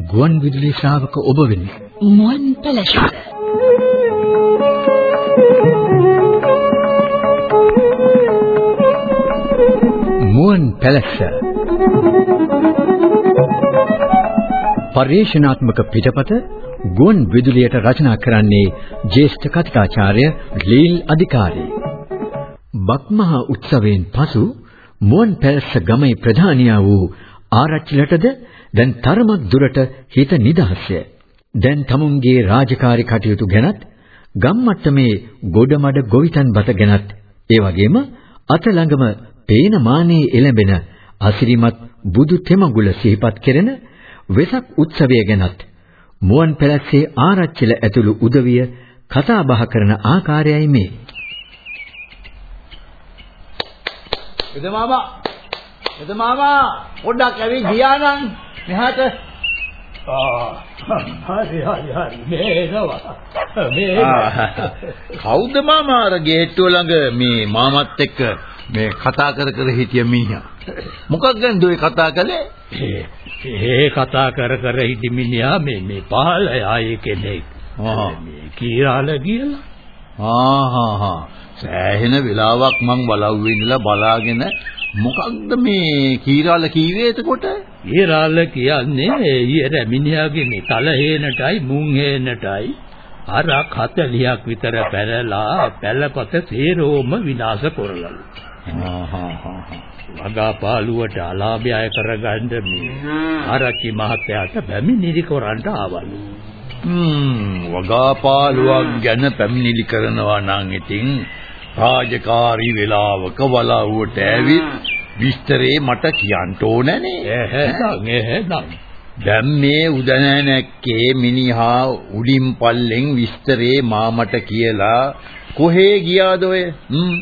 ගුවන් විදුලි ශ්‍රාවක ඔබ වෙනි. මුවන් පැලැස්ස. මුවන් පැලැස්ස. පරිශනාත්මක පිටපත ගුවන් විදුලියට රචනා කරන්නේ ජ්‍යෙෂ්ඨ කතිකාචාර්ය ලීල් අධිකාරී. බක්මහා උත්සවයෙන් පසු මුවන් පැලැස්ස ගමේ ප්‍රධානියා වූ ආරච්චිලටද දැන් තරමක් දුරට හිත නිදහස්ය. දැන් තමුන්ගේ රාජකාරී කටයුතු ගැනත් ගම්මට්ටමේ ගොඩමඩ ගොවිතැන් බත ගැනත් ඒ වගේම අත ළඟම පේන මානේ එළඹෙන අසිරිමත් බුදු තෙමඟුල සිහිපත් කෙරෙන වෙසක් උත්සවය ගැනත් මුවන් පැලැස්සේ ආරච්චිල ඇතුළු උදවිය කතා බහ කරන ආකාරයයි මේ. එද මාමා එද මාමා පොඩ්ඩක් ඇවි ගියා නම් මෙහාට හරි හරි හරි. මේනවා. මේ කවුද මාමා අර ගේට්ටුව ළඟ මේ මාමත් එක්ක මේ කතා කර කර හිටිය මීයා මොකක් ගැනද ඔය කතා කළේ? ඒ කතා කර කර හිටි මිනිහා මේ මේ පහළ ආයේ කෙනෙක්. මේ කීරාල කියලා. ආහා සෑහෙන වෙලාවක් මං බලව්වේ ඉඳලා බලාගෙන මොකක්ද මේ කීරාල කීවේ එතකොට? කීරාල කියන්නේ ඊයර මිනිහාගේ මේ තල හේනටයි මුං හේනටයි අරක් 40ක් විතර පැනලා පැලපත සේරෝම විනාශ කරලලු. වගාපාලුවට අලාභය අය කරගන්න මේ ආරච්චි මහත්තයාට පැමිණිලි කරන්න ආවලු. හ්ම් වගාපාලුවක් ගැන පැමිණිලි කරනවා නම් ඉතින් රාජකාරී වෙලාවක වලව්වට ඇවිත් විස්තරේ මට කියන්න ඕනනේ. එහෙනම් එහෙනම් දැන් මේ උදනැනැක්කේ මිනිහා උඩින් පල්ලෙන් විස්තරේ මාමට කියලා කොහේ ගියාද ඔය? හ්ම්.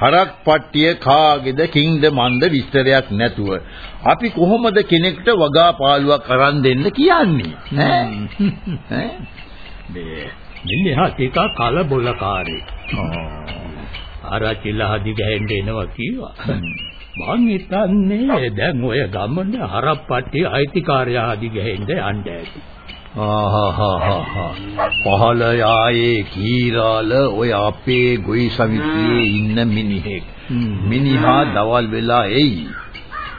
හරක් පට්ටිය කාගේද කිංද මන්ද විස්තරයක් නැතුව. අපි කොහොමද කෙනෙක්ට වගා පාළුවක් අරන් දෙන්න කියන්නේ? ඈ? මේ මිනිහා ටිකක් කලබලකාරී ආරච්චිලා හදි ගහෙන්න එනවා කිව්වා. මං හිතන්නේ දැන් ඔය ගමන හරප්පට්ටි අයිතිකාරයා හදි ගහෙන්න යන්න ඇති. ආහාහාහා පහල යායේ කීරාල ඔය අපේ ගොවි සමිතියේ ඉන්න මිනිහෙක්. මිනිහා දවල් වෙලා එයි.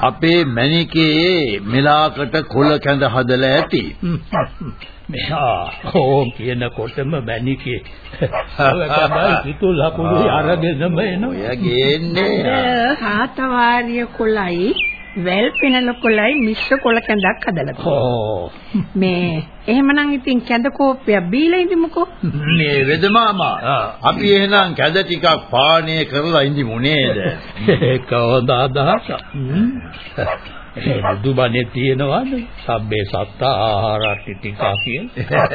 අපේ මණිකේ මෙලාකට කොළ කැඳ හදලා ඇති. මෙහා ඕම් කියනකොටම මැනිකේ ඔය තමයි පිටු ලකුණු අරගෙනම එනවා. ඔය ගේන්නේ. හාතවාරිය කොළයි වැල් පෙනල කොළයි මිශ්‍ර කොළ කැඳක් හදලා තියෙනවා. මේ එහෙමනම් ඉතින් කැඳ කෝප්පයක් බීලා ඉඳිමුකෝ. මේ වෙද මාමා අපි එහෙනම් කැඳ ටිකක් පානය කරලා ඉඳිමු නේද? ඒක හොඳ අදහසක්. බුදුබණේ තියෙනවද? සබ්බේ සත්ත ආහාරට්ටි ටිකා කියලා.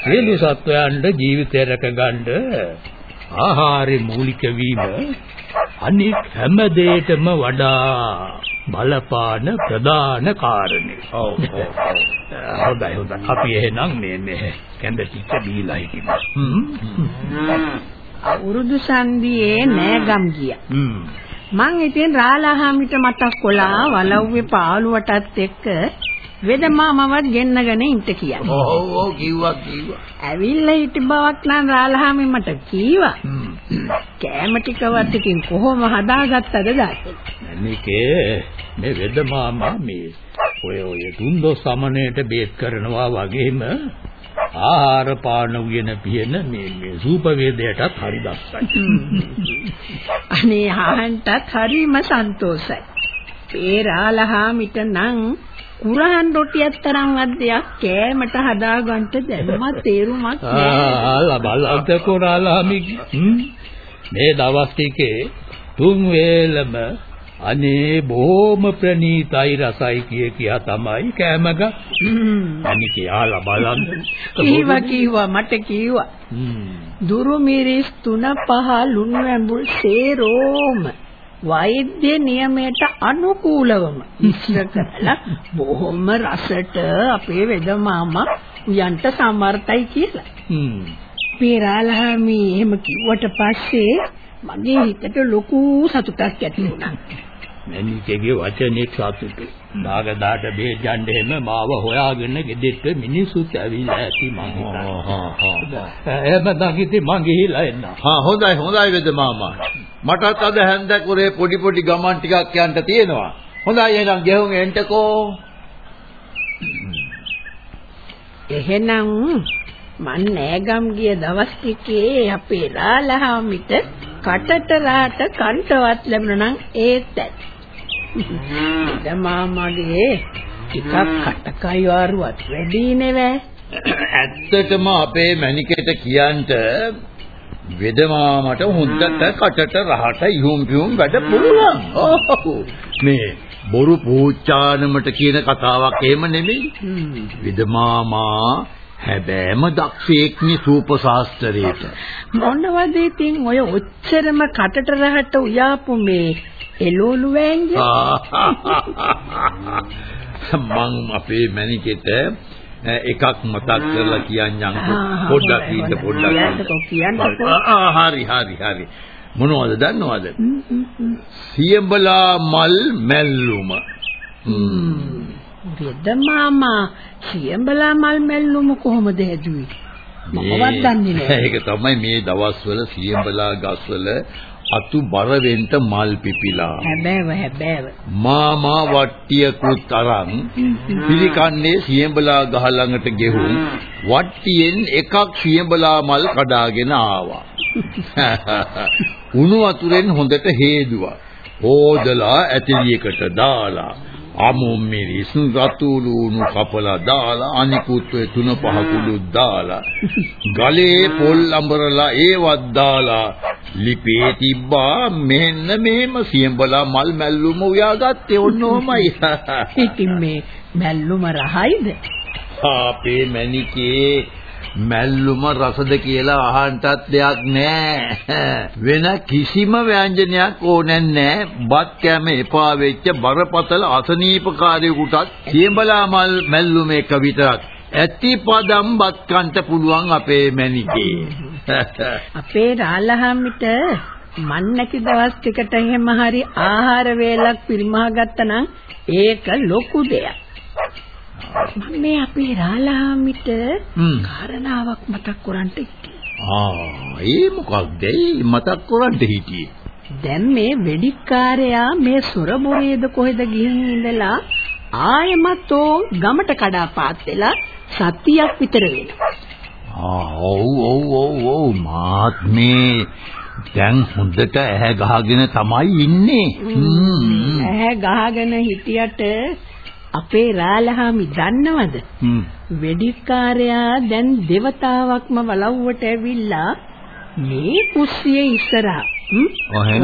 සියලු සත්වයන්ට ජීවිතය රැකගන්න ආහාරේ මූලික වීම අනික් හැම දෙයකටම වඩා බලපාන ප්‍රධාන කාරණේ. ඔව් ඔව්. හොඳයි හොඳයි. අපි එහෙනම් මේ මේ කැඳ ටික බීලා හිටිමු. අවුරුදු සංදියේ නෑගම් ගියා. මං ඉතින් රාලහාමිට මතක් කොලා වලව්වේ පාළුවටත් එක්ක වෙදමාමවත් ගෙන්නගෙන ඉන්න කියලා. ඔව් ඔව් කිව්වා කිව්වා. ඇවිල්ලා හිටි බවක් නම් රාලහාමි මට කීවා. කෑම ටිකවත් ඉතින් කොහොම හදාගත්තද දාත්. මේකේ මේ වෙදමාමා මේ ඔය ඔය දුන්දෝ සමනයට බේත් කරනවා වගේම ආහාර පාන උයන පියන මේ මේ සූප වේදයටත් හරි දස්සයි. අනේ ආහන්ටත් හරිම සන්තෝෂයි. පේරාලහාමිට නම් කුරහන් රොටියක් තරම්වත් දෙයක් කෑමට හදාගන්න දැම්මත් තේරුමක් නෑ. ආ බලන්න කොරාලහාමි මේ දවස් ටිකේ තුන් වේලම අනේ බොහොම ප්‍රණීතයි රසයි කිය කියා තමයි කෑම ගත්. අනිකේ ආලා බලන්න. කීවා කීවා මට කීවා. දුරු මිරිස් තුන පහ ලුණු ඇඹුල් සේරෝම වෛද්‍ය නියමයට අනුකූලවම මිශ්‍ර කරලා බොහොම රසට අපේ වෙද මාමා උයන්ට සමර්ථයි කියලා. හ්ම්. පේරාලහාමි එහෙම කිව්වට පස්සේ මගේ හිතට ලොකු සතුටක් ඇති වුණා. මැනිකේගේ වචනේ සතුටු. නාගදාට බේජන්න එහෙම මාව හොයාගෙන ගෙදෙට්ට මිනිස්සුත් ඇවිල්ලා ඇති මං හිතන්නේ. එහෙම නම් ඉතින් මං ගිහිලා එන්න. හා හොඳයි හොඳයි වෙද මාමා. මටත් අද හැන්දකුරේ පොඩි පොඩි ගමන් ටිකක් යන්න තියෙනවා. හොඳයි එහෙනම් ගෙහුම් එන්ටකෝ. එහෙනම් මන් නෑගම් ගිය දවස් ටිකේ අපේ රාලහාමිට කටට රාට කන්ටවත් ලැබුණා නම් ඒත් ඇති. මාමගේ ටිකක් කටකයි වාරුවත් වැඩි නෙවෙයි. ඇත්තටම අපේ මැනිකේට කියන්ට වෙදමාමට හොඳට කටට රහට ඉහුම් පිහුම් වැඩ පුළුවන්. මේ බොරු පූචානමට කියන කතාවක් එහෙම නෙමෙයි. වෙදමාමා හැබෑම දක්ෂයෙක්නි සූප ශාස්ත්‍රයේට. මොනවද ඉතින් ඔය ඔච්චරම කටට රහට උයාපු මේ එළවලු වෑංජ. මං අපේ මැනිකෙට එකක් මතක් කරලා කියන්නම්. පොඩ්ඩක් ඉන්න පොඩ්ඩක් හරි හරි හරි. මොනවද දන්නවද? සියඹලා මල් මැල්ලුම. වෙද මාමා සියඹලා මල් මැල්ලුම කොහොමද හැදුවේ? මමවත් දන්නේ නැහැ. ඒක තමයි මේ දවස්වල සියඹලා ගස්වල අතු බර වෙන්න මල් පිපිලා. හැබෑව හැබෑව. මාමා වට්ටියකුත් අරන් පිළිකන්නේ සියඹලා ගහ ළඟට ගෙහුම්. වට්ටියෙන් එකක් සියඹලා මල් කඩාගෙන ආවා. උණු වතුරෙන් හොඳට හේදුවා. හොදලා ඇතිලියකට දාලා අමුම් මිරිස් රතු ලුණු කපලා දාලා අනිකුත් ඔය තුන පහ කුඩු දාලා ගලේ පොල් අඹරලා ඒවත් දාලා ලිපේ තිබ්බා මෙන්න මෙහෙම සියඹලා මල් මැල්ලුම උයාගත්තේ ඔන්නෝමයි ඉතින් මේ මැල්ලුම රහයිද අපේ මැනිකේ මැල්ලුම රසද කියලා අහන්නටත් දෙයක් නැහැ. වෙන කිසිම ව්‍යංජනයක් ඕනේ නැහැ. බත් කැම එපා වෙච්ච බරපතල අසනීපකාරයෙකුටත් සියඹලා මල් මැල්ලුම එක විතරක් ඇති පදම් බත් කන්ට පුළුවන් අපේ මැනිකේ. අපේ රාලහාමිට මන් නැති දවස් ටිකට එහෙම හරි ආහාර වේලක් පිරිමහා ගත්තනම් ඒක ලොකු දෙයක්. මේ අපේ රාලහාමිට කාරණාවක් මතක් කරන්ට හිටියේ. ආ ඒ මොකක්ද මතක් කරන්ට හිටියේ? දැන් මේ වෙඩික්කාරයා මේ සොරබොරේද කොහෙද ගිහින් ඉඳලා ආයෙමත් ඕ ගමට කඩාපාත් වෙලා සතියක් විතර වෙනවා. ආ ඔව් ඔව් ඔව් ඔව් මාත් මේ දැන් හොඳට ඇහැ ගහගෙන තමයි ඉන්නේ. ඇහැ ගහගෙන හිටියට අපේ රාලහාමි දන්නවද? වෙඩික්කාරයා දැන් దేవතාවක්ම වලව්වට ඇවිල්ලා මේ කුස්සියේ ඉස්සරහා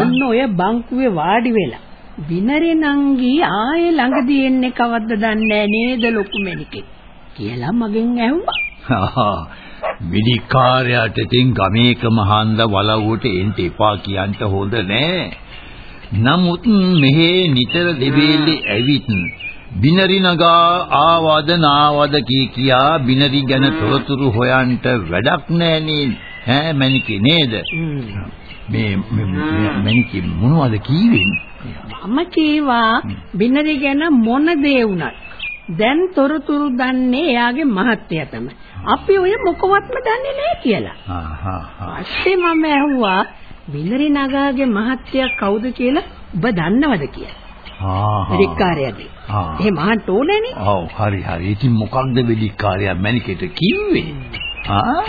ඔන්න ඔය බංකුවේ වාඩි වෙලා විනරේ නංගි ආයේ ළඟදී එන්නේ කවද්ද දන්නේ නේද ලොකු මෙනිකේ කියලා මගෙන් ඇහුවා. විදිකාරයාට තින් ගමේක මහන්ද වලව්වට එන්න එපා කියන්න හොඳ නෑ. නමුත් මෙහි නිතර දෙවිලි ඇවිත් බිනරි නගා ආවද නාවද කී කියා බිනරි ගැන තොරතුරු හොයන්ට වැඩක් නෑනේ ඈ මණිකේ නේද? මේ මණිකේ මොනවද කීවේ? මම කීවා බිනරි ගැන මොන දේ වුණත් දැන් තොරතුරු දන්නේ එයාගේ මහත්තයා තමයි. අපි ඔය මොකවත්ම දන්නේ නැහැ කියලා. හා හා හා. පස්සේ මම ඇහුවා බිනරි නගාගේ මහත්තයා කවුද කියලා ඔබ දන්නවද කියලා. ආ වෙඩික්කාරයාගේ. එහෙම අහන්න ඕනේනේ. ඔව් හරි හරි. ඉතින් මොකක්ද වෙඩික්කාරයා මැනිකේට කිව්වේ? ආ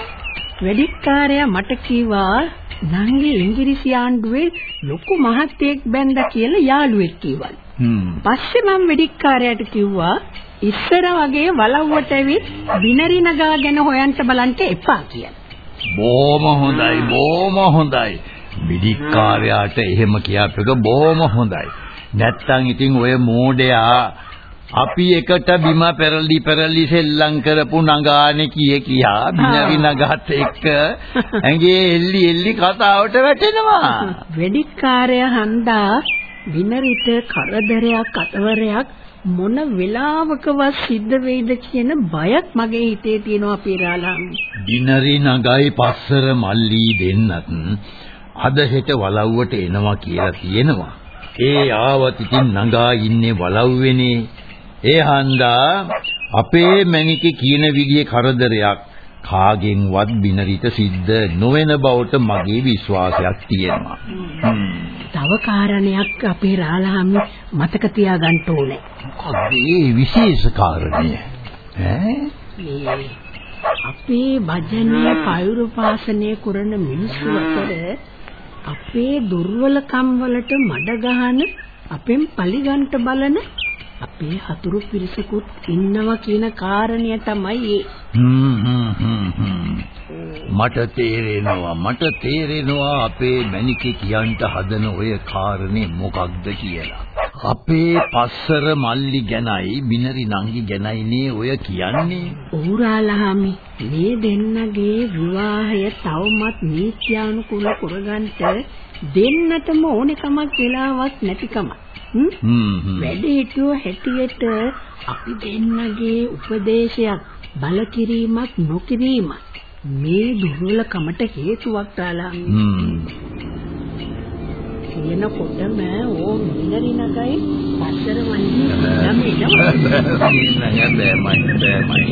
වෙඩික්කාරයා මට කිව්වා නංගි ඉංග්‍රීසි ආණ්ඩුවේ ලොකු මහත්තයෙක් බැන්දා කියලා යාළුවෙක් කිව්වලු. පස්සේ මම වෙඩික්කාරයාට කිව්වා ඉස්සර වගේ වලව්වට ඇවිත් බිනරි නගා ගැන හොයන්න බලන්න එපා කියලා. බොහොම හොඳයි බොහොම හොඳයි. විදිකාරයාට එහෙම කියාපේක බොහොම හොඳයි. නැත්තම් ඉතින් ඔය මෝඩයා අපි එකට බිම පෙරලි පෙරලි සෙල්ලම් කරපු නගානේ කිය කියා බිනරි නගාත් එක්ක ඇඟේ එල්ලි එල්ලි කතාවට වැටෙනවා. වෙඩික්කාරය හන්දා බිනරිට කරදරයක් අතවරයක් මොන වෙලාවකවත් සිද්ධ වෙයිද කියන බයක් මගේ හිතේ තියෙනවා පීරාලම්. බිනරි නගයි පස්සර මල්ලි දෙන්නත් අද හෙට වලව්වට එනවා කියලා තියෙනවා. ඒ ආවත් ඉතින් නගා ඉන්නේ වලව්වේනේ. ඒ හන්දා අපේ මැණිකේ කියන විදිහේ කරදරයක් කාගෙන්වත් බිනරිට සිද්ධ නොවන බවට මගේ විශ්වාසයක් තියෙනවා. තව කාරණයක් අපේ රාලහාම මතක තියාගන්න ඕනේ. ඒ විශේෂ කාරණය? ඈ අපේ භජනය පෛරුපාසනය කරන මිනිස්සු අතර අපේ දුර්වලකම් වලට මඩ ගහන අපෙන් පලිගන්ට බලන අපේ හතුරු පිරිසකුත් ඉන්නවා කියන කාරණය තමයි මට තේරෙනවා මට තේරෙනවා අපේ මැනිකේ කියන්ට හදන ඔය කාරණේ මොකක්ද කියලා. අපේ පස්සර මල්ලි ගැනයි බිනරි නංගි ගැනයිනේ ඔය කියන්නේ. ඌරාලහාමි මේ දෙන්නගේ විවාහය තවමත් නීත්‍යානුකූල කරගන්නට දෙන්නටම ඕනෙකමක් වෙලාවක් නැතිකමක්. වැඩ හිටියෝ හැටියට අපි දෙන්නගේ උපදේශයක් බල කිරීමක් නොකිරීමක් මේ දුර්වලකමට හේතුවක් තාලා කියනකොටම ඕ මිනරි නගයි පස්සර වන්නේ ළමයි නෑ. බෑමයි බෑමයි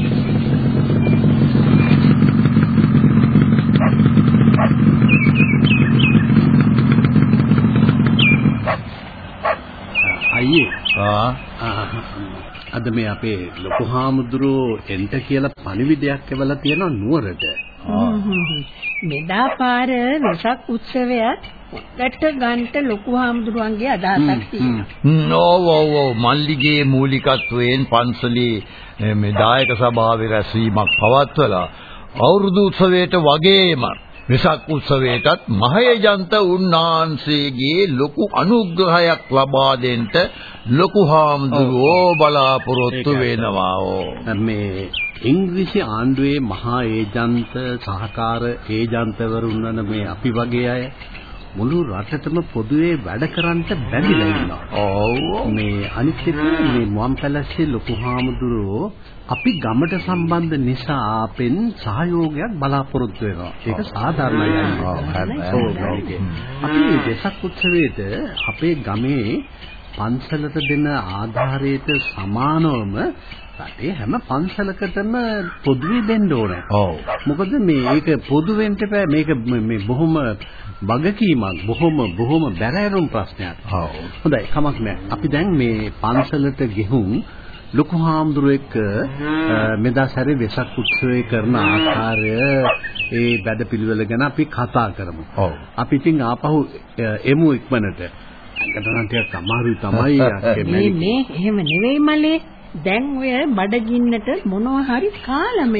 ආ අද මේ අපේ ලොකු හාමුදුරුවෝ එන්ට කියලා පණිවිඩයක් එවලා තියෙනවා නුවරට. මෙදා පාර වෙසක් උත්සවය ඔක්කට ගන්නට ලොකු හාමුදුරුවන්ගේ අදහසක් තියෙනවා. නෝ වෝ මල්ලිගේ මූලිකත්වයෙන් පන්සලේ මේ දායක සභාවේ රැස්වීමක් පවත්වලා අවුරුදු උත්සවයට වගේම වෙසක් උත්සවයටත් මහේජන්ත උන්නාන්සේගේ ලොකු අනුග්‍රහයක් ලබා දෙන්න ලොකු හාමුදුරුවෝ බලාපොරොත්තු වෙනවා මේ ඉංග්‍රීසි ආණ්ඩුවේ මහා ඒජන්ත සහකාර ඒජන්තවරුන් වන මේ අපි වගේ අය මුළු රටටම පොදුවේ වැඩ කරන්න බැඳිලා ඉන්නවා. ඔව්. මේ අනිත් එක මේ මුවන් පැලස්සේ ලොකු හාමුදුරුවෝ අපි ගමට සම්බන්ධ නිසා අපෙන් සහයෝගයක් බලාපොරොත්තු වෙනවා. ඒක සාධාරණයි. අපි වෙසක් උත්සවයේද අපේ ගමේ පන්සලට දෙන ආධාරයට සමානවම රටේ හැම පන්සලකටම පොදුවේ දෙන්න ඕනේ. ඔව්. මොකද මේ ඒක පොදුවෙන්ට බෑ මේක මේ බොහොම වගකීමක් බොහොම බොහොම බැරෑරුම් ප්‍රශ්නයක්. ඔව්. හොඳයි කමක් නෑ. අපි දැන් මේ පන්සලට ගෙහුම් ලොකු හාමුදුරුවෙක් මෙදා සැරේ වෙසක් උත්සවය කරන ආකාරය ඒ වැඩපිළිවෙල ගැන අපි කතා කරමු. ඔව්. අපි ඉතින් ආපහු එමු ඉක්මනට. අඟටනම් ටිකක් අමාරුයි තමයි මේ මේ එහෙම නෙවෙයි මලේ. දැන් ඔය බඩගින්නට මොනවා හරි කාලම.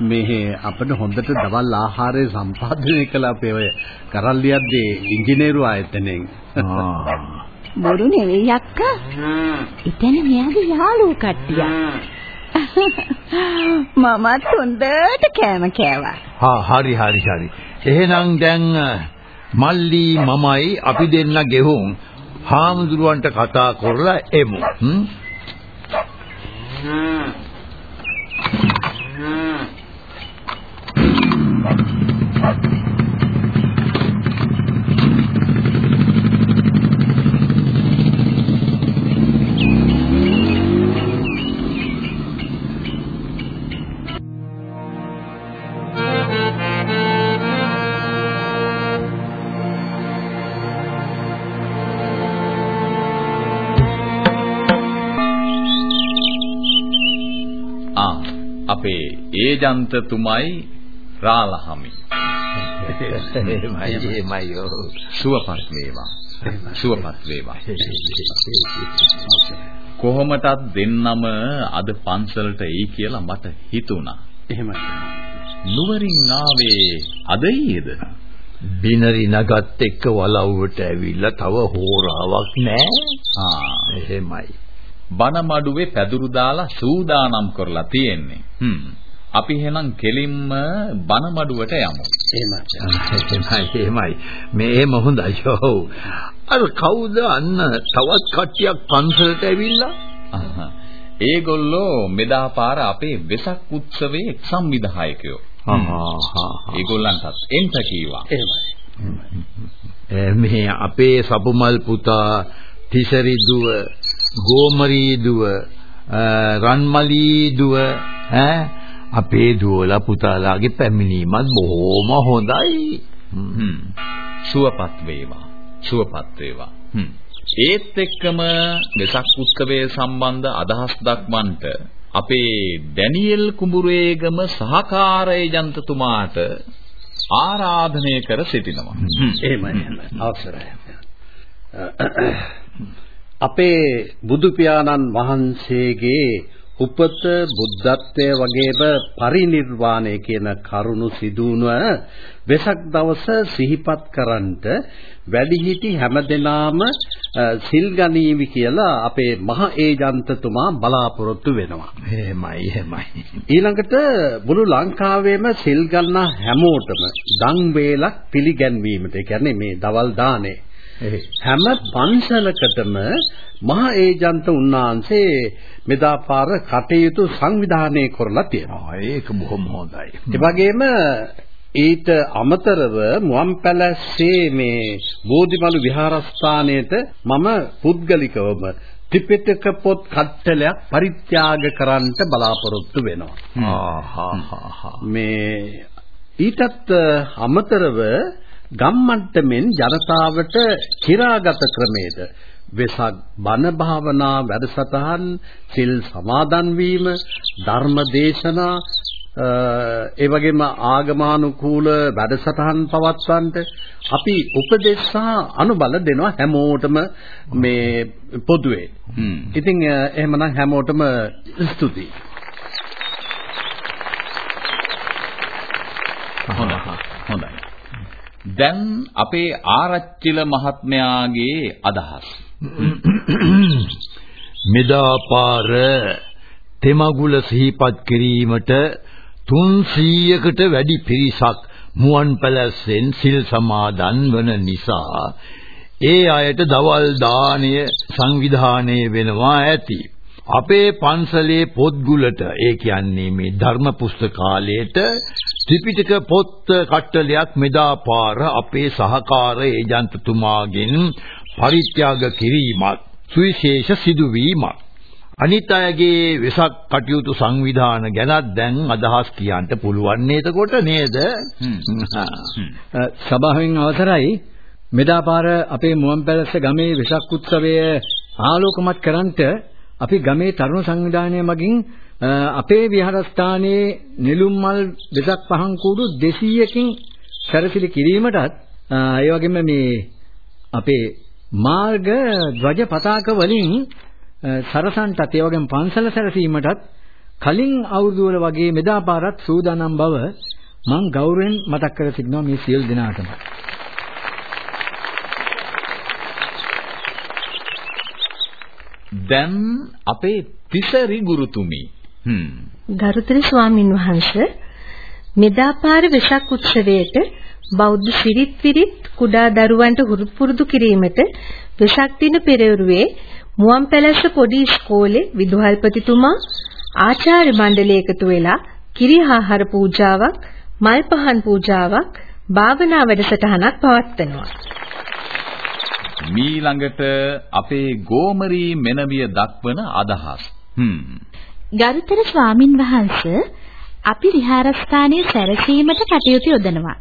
මේ අපිට හොඳට දවල් ආහාරය සම්පාදනය කළ අපේ ඔය කරල්ලියද්දී ඉංජිනේරු ආයතනයෙන්. බොරු නෙවෙයි අක්කා. එතන මෙයාගේ යාළුවෝ කට්ටියක්. මමත් හොඳට කෑම කෑවා. හා හරි හරි හරි. එහෙනම් දැන් මල්ලි මමයි අපි දෙන්න ගෙහුම් හාමුදුරුවන්ට කතා කරලා එමු. හ්ම්. ආ අපේ ඒජන්තතුමයි රාලහමි එමයි එමයි ඔව්. සුවපත් වේවා සුවපත් වේවා කොහොමටත් දෙන්නම අද පන්සලට එයි කියලා මට හිතුණා එහෙමයි. නුවරින් ආවේ අද ඊයේද බිනරි නගත් එක්ක වලව්වට ඇවිල්ලා තව හෝරාවක් නෑ. ආ එහෙමයි. බනමඩුවේ පැදුරු දාලා සූදානම් කරලා තියෙන්නේ. හ්ම්. අපි එහෙනම් කෙලින්ම බනමඩුවට යමු. එහෙමයි. එහෙමයි. මේම හොඳයි. ඔව්. අර කවුද අන්න තවත් කට්ටියක් පන්සලට ඇවිල්ලා? අහහ. ඒගොල්ලෝ මෙදා පාර අපේ වෙසක් උත්සවයේ සංවිධායකයෝ. ඒගොල්ලන්ටත් එන්ට කීවා. එහෙමයි. මේ අපේ සපුමල් පුතා තිසරි දුව ගෝමරී දුව රන්මලී දුව ඈ අපේ දුවලා පුතාලාගේ පැමිණීමත් බොහොම හොඳයි. සුවපත් වේවා. සුවපත් වේවා. ඒත් එක්කම වෙසක් උත්සවයේ සම්බන්ධ අදහස් දක්වන්නට අපේ ඩැනියෙල් කුඹුරේගම සහකාර ඒජන්තතුමාට ආරාධනය කර සිටිනවා. එහෙමයි. අවසරයි. අපේ බුදු පියාණන් වහන්සේගේ උපත බුද්ධත්වයේ වගේම පරිණිර්වාණය කියන කරුණු සිදුවන වෙසක් දවස සිහිපත් කරන්ට වැඩිහිටි හැමදෙනාම සිල් ගනීවි කියලා අපේ මහ ඒජන්තතුමා බලාපොරොත්තු වෙනවා. එහෙමයි එහෙමයි. ඊළඟට මුළු ලංකාවේම සිල් ගන්න හැමෝටම දන් වේලක් පිළිගැන්වීමට ඒ කියන්නේ මේ දවල් දානේ හැම පන්සලකටම මහ ඒජන්ත උන්නාන්සේ මෙදා පාර කටයුතු සංවිධානය කරලා තියෙනවා. ඒක බොහොම හොඳයි. ඒ වගේම ඊට අමතරව මුවන් පැලස්සේ මේ බෝධිමලු විහාරස්ථානයේට මම පුද්ගලිකවම ත්‍රිපිටක පොත් කට්ටලයක් පරිත්‍යාග කරන්නට බලාපොරොත්තු වෙනවා. මේ ඊටත් අමතරව ගම්මට්ටමින් ජනතාවට කිරාගත ක්‍රමයට වෙසක් බණ භාවනා වැඩසටහන් සිල් සමාදන් වීම ධර්ම දේශනා ඒ වගේම ආගමානුකූල වැඩසටහන් පවත්වන්නට අපි උපදෙස් සහ අනුබල දෙනවා හැමෝටම මේ පොදුවේ. ඉතින් එහෙමනම් හැමෝටම ස්තුතියි. හොඳයි. දැන් අපේ ආරච්චිල මහත්මයාගේ අදහස්. මෙදා පාර තෙමගුල සිහිපත් කිරීමට 300කට වැඩි පිරිසක් මුවන් පැලැස්සෙන් සිල් සමාදන් වන නිසා ඒ අයට දවල් දාණය සංවිධානය වෙනවා ඇති. අපේ පන්සලේ පොත්ගුලට ඒ කියන්නේ මේ ධර්ම පුස්තකාලයට ත්‍රිපිටක පොත් කට්ටලයක් මෙදා පාර අපේ සහකාර ඒජන්තතුමාගෙන් පරිත්‍යාග කිරීමත් සුවිශේෂ සිදුවීමක්. අනිත් අයගේ වෙසක් කටයුතු සංවිධාන ගැනත් දැන් අදහස් කියන්න පුළුවන් නේද කොට නේද? සභාවෙන් අවසරයි මෙදා පාර අපේ මුවන්පැලස්ස ගමේ වෙසක් උත්සවය ආලෝකමත් කරන්නට අපි ගමේ තරුණ සංවිධානය මගින් අපේ විහාරස්ථානයේ නිලුම් මල් දෙසක් පහන් කූඩු 200කින් සැරසිලි කිරීමටත් ඒ වගේම මේ අපේ මාර්ග ධ්වජ පතාක වලින් සරසන්ටත් ඒ වගේම පන්සල සැරසීමටත් කලින් අවුරුදු වල වගේ මෙදා පාරත් සූදානම් බව මම ගෞරවයෙන් මතක් කර සිටිනවා මේ සියලු දෙනාටම. දැන් අපේ තිසරි ගුරුතුමී හ්ම් ගරුතර ස්වාමින් වහන්සේ මෙදාපාර වෙසක් උත්සවයට බෞද්ධ සිරිත් විරිත් කුඩා දරුවන්ට පුරුදු කිරීමට වෙසක් දින පෙරවරුවේ මුවන් පැලැස්ස පොඩි ඉස්කෝලේ විදුහල්පතිතුමා ආචාර්ය මණ්ඩලය එකතු වෙලා කිරි ආහාර පූජාවක් මල් පහන් පූජාවක් භාවනා වැඩසටහනක් පවත්වනවා. මීළඟට අපේ ගෝමරී මෙනවිය දක්වන අදහස්. හ්ම්. ගරුතර ස්වාමින් වහන්සේ අපි විහාරස්ථානයේ සැරසීමට කටයුතු යොදනවා.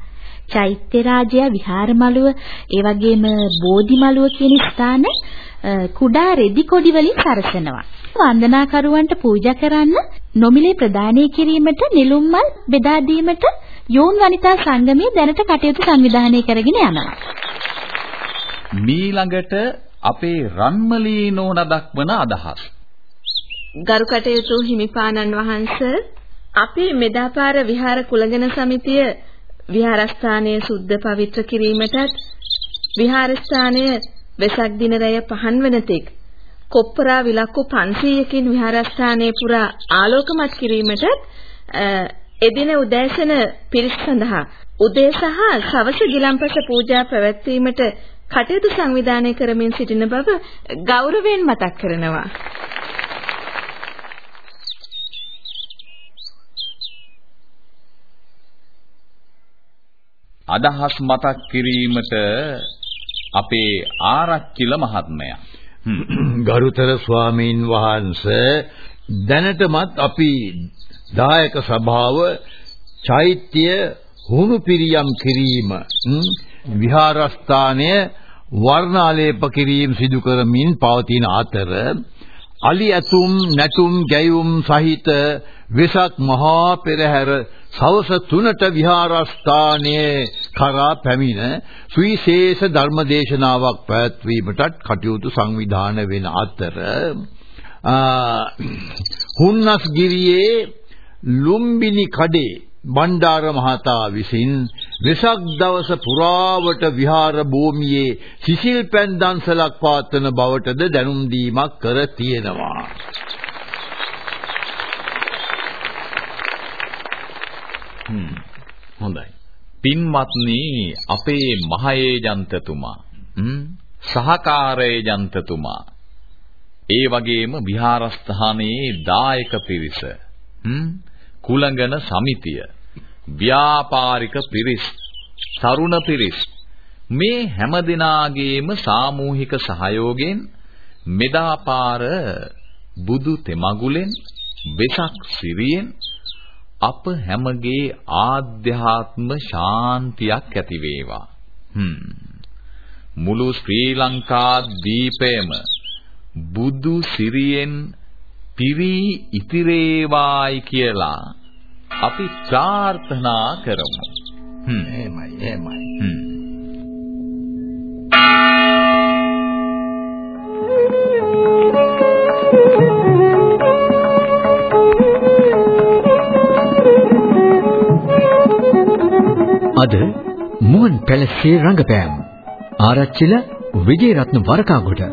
චෛත්‍ය රාජය විහාර මළුව ඒ වගේම බෝධි මළුව කියන ස්ථාන කුඩා රෙදි කොඩි වලින් සරසනවා. වන්දනාකරුවන්ට පූජා කරන්න නොමිලේ ප්‍රදානය කිරීමට නිලුම් මල් බෙදා දීමට යෝන් වනිතා සංගමයේ දැනට කටයුතු සංවිධානය කරගෙන යනවා. මීළඟට අපේ රන්මලී නෝන දක්වන අදහස්. ගරු කටයුතු හිමිපාණන් වහන්සේ අපේ මෙදාපාර විහාර කුලගෙන සමිතිය විහාරස්ථානයේ සුද්ධ පවිත්‍ර කිරීමටත් විහාරස්ථානය වෙසක් දින රැය පහන් වන තෙක් කොප්පරා විලක්කු 500කින් විහාරස්ථානයේ පුරා ආලෝකමත් කිරීමටත් එදින උදෑසන පිරිස් සඳහා උදේ සහ සවස ගිලම්පස පූජා පැවැත්වීමට කටයුතු සංවිධානය කරමින් සිටින බව ගෞරවයෙන් මතක් කරනවා. අදහස් මතක් කිරීමට අපේ ආරච්චිල මහත්මයා. ගරුතර ස්වාමීන් වහන්සේ දැනටමත් අපි දායක සභාව චෛත්‍ය හුණු පිරියම් කිරීම විහාරස්ථානය වර්ණාලේප කිරීම සිදු කරමින් පවතින අතර අලි ඇතුම් නැටුම් ගැයුම් සහිත වෙසක් මහා පෙරහැර සවස 3ට විහාරස්ථානයේ කරා පැමිණ සුවිශේෂ ධර්මදේශනාවක් පැවැත්වීමටත් කටයුතු සංවිධානය වෙන අතර හුන්නස්ගිරියේ ලුම්බිනි කඩේ බණ්ඩාර මහතා විසින් වෙසක් දවස පුරාවට විහාර භූමියේ සිසිල් පැන් දන්සලක් පවත්වන බවටද දැනුම් දීමක් කර තියෙනවා. හොඳයි. පින්වත්නි අපේ මහේජන්තතුමා සහකාරේජන්තතුමා ඒ වගේම විහාරස්ථානයේ දායක පිරිස කුලඟන සමිතිය ව්‍යාපාරික පිරිස් තරුණ පිරිස් මේ හැම දිනාගේම සාමූහික සහයෝගයෙන් මෙදාපාර බුදු තෙමගුලෙන් වෙසක් සිරියෙන් අප හැමගේ ආධ්‍යාත්ම ශාන්තියක් ඇති වේවා. මුළු ශ්‍රී ලංකා දීපයම බුදු සිරියෙන් පිරී ඉතිරේවායි කියලා අපි ප්‍රාර්ථනා කරමු. හ්ම් එහෙමයි එහෙමයි. හ්ම් අද මුවන් පැලසේ රංගපෑම් ආරච්චිල විජේරත්න වරකාගොඩ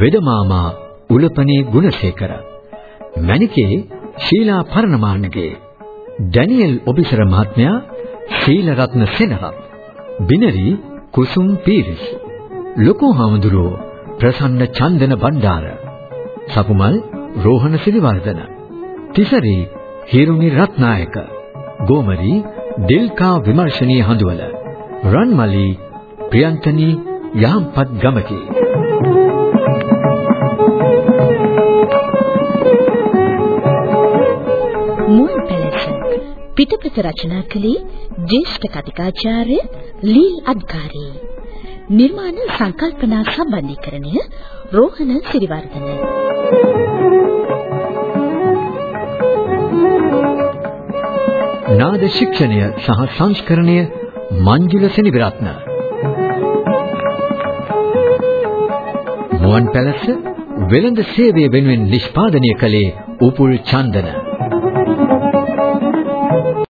වෙදමාමා උලපනේ ගුණසේකර මණිකේ ශීලා පරණමාන්නගේ ඩැනියෙල් ඔබිසර මහත්මයා ශීලරත්න සෙනරත් බිනරි කුසුම් පීරිස් ලොකු හාමුදුරුව ප්‍රසන්න චන්දන බණ්ඩාර සපුමල් රෝහණ සිරිවර්ධන තිසරි හිරුනි රත්නායක ගෝමරි දිල්කා විමර්ශනීය හඳුවල රන්මලි ප්‍රියන්තනි යහම්පත් ගමකේ. පිටපත රචනා කළේ ජ්‍යෙෂ්ඨ කතිකාචාර්ය ලීල් අද්කාරී නිර්මාණ සංකල්පනා සම්බන්ධීකරණය රෝහණ සිරිවර්ධන. නාද ශික්ෂණය සහ සංස්කරණය මංජුල සෙනවිරත්න. මුවන් පැලස වෙළඳ සේවය වෙනුවෙන් නිෂ්පාදනය කළේ උපුල් චන්දන.